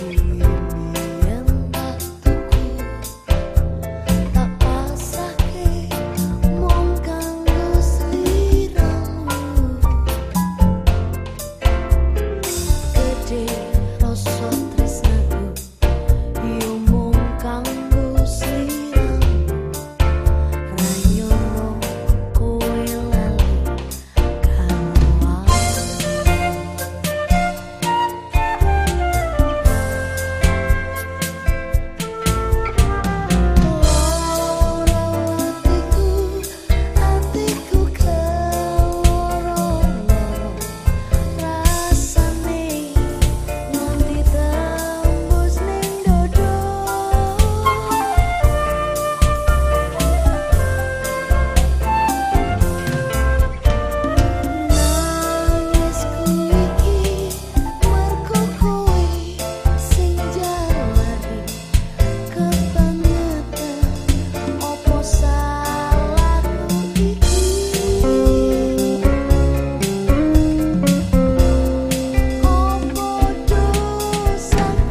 see.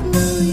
Aku